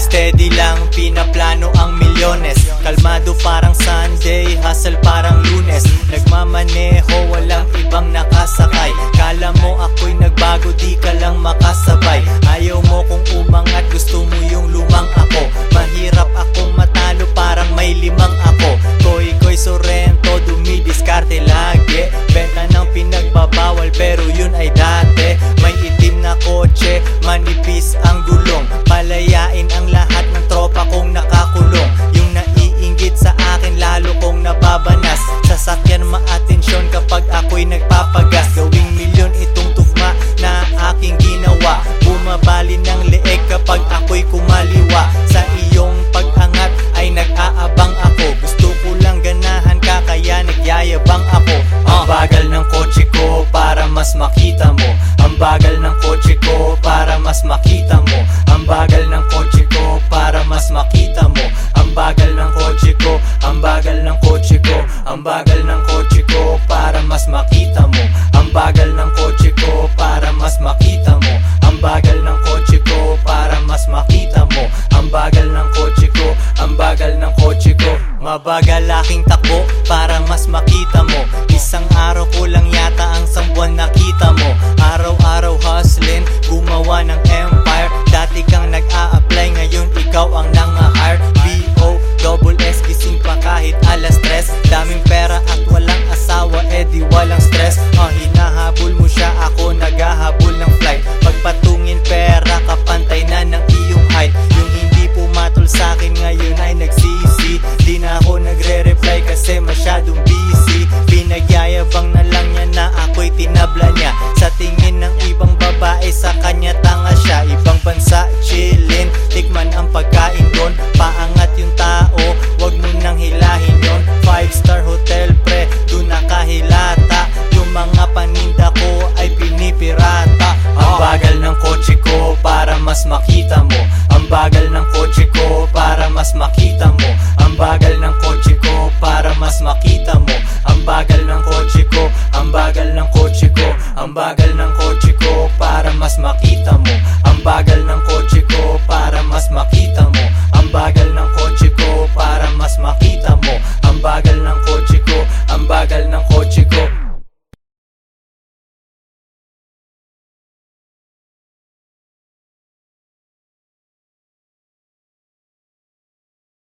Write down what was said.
Steady lang, pinaplano ang milyones. Kalmado parang Sunday, hustle parang lunes. Nagmamaneho, walang ibang nakasakay. Kala mo ako'y nagbago, di ka lang makasabay. Ayaw mo kung umangat, gusto mo yung lumang ako. Mahirap akong matalo, parang may limang ako. Koy koy Sorrento, dumidiskarte lagi. Benta ng pinagbabawal, pero yun ay dati kapag ako'y nagpapagas Gawing milyon itong tugma na aking ginawa. Bumabali ng leeg kapag ako'y kumaliwa. Sa iyong pag-angat ay nag-aabang ako. Gusto ko lang ganahan ka kaya nagyayabang ako. Ang bagal ng kotse ko para mas makita mo. Ang bagal ng kotse ko para mas makita mo. Ang bagal ng kotse ko para mas makita mo. Ang bagal ng kotse ko, ang bagal ng kotse ko Ang bagal ng kotse mas makita mo. Ang bagal ng kotse ko para mas makita mo. Ang bagal ng kotse ko para mas makita mo. Ang bagal ng kotse ko, ang bagal ng kotse ko. Mabagal aking takbo para mas makita mo. Isang araw ko lang yata ang sambuan nakita mo. Araw-araw hustling, gumawa ng empire. Dati kang nag-a-apply, ngayon ikaw ang nang-hire B.O. Double S, gising pa kahit alas stress Daming pera at Pinagyayabang na lang niya na ako'y tinabla niya. Sa tingin ng ibang babae sa kanya tanga siya. Ibang bansa chillin, tikman ang pagkain doon. Paangat yung tao, wag mo nang hilahin yon Five star hotel pre, doon nakahilata. Yung mga paninda ko ay pinipirata. Ang bagal ng kotse ko para mas makita mo. Ang bagal ng kotse ko para mas makita mo. Ang bagal ng kotse ko para mas makita mo bagal ng kotse ko para mas makita mo Ang bagal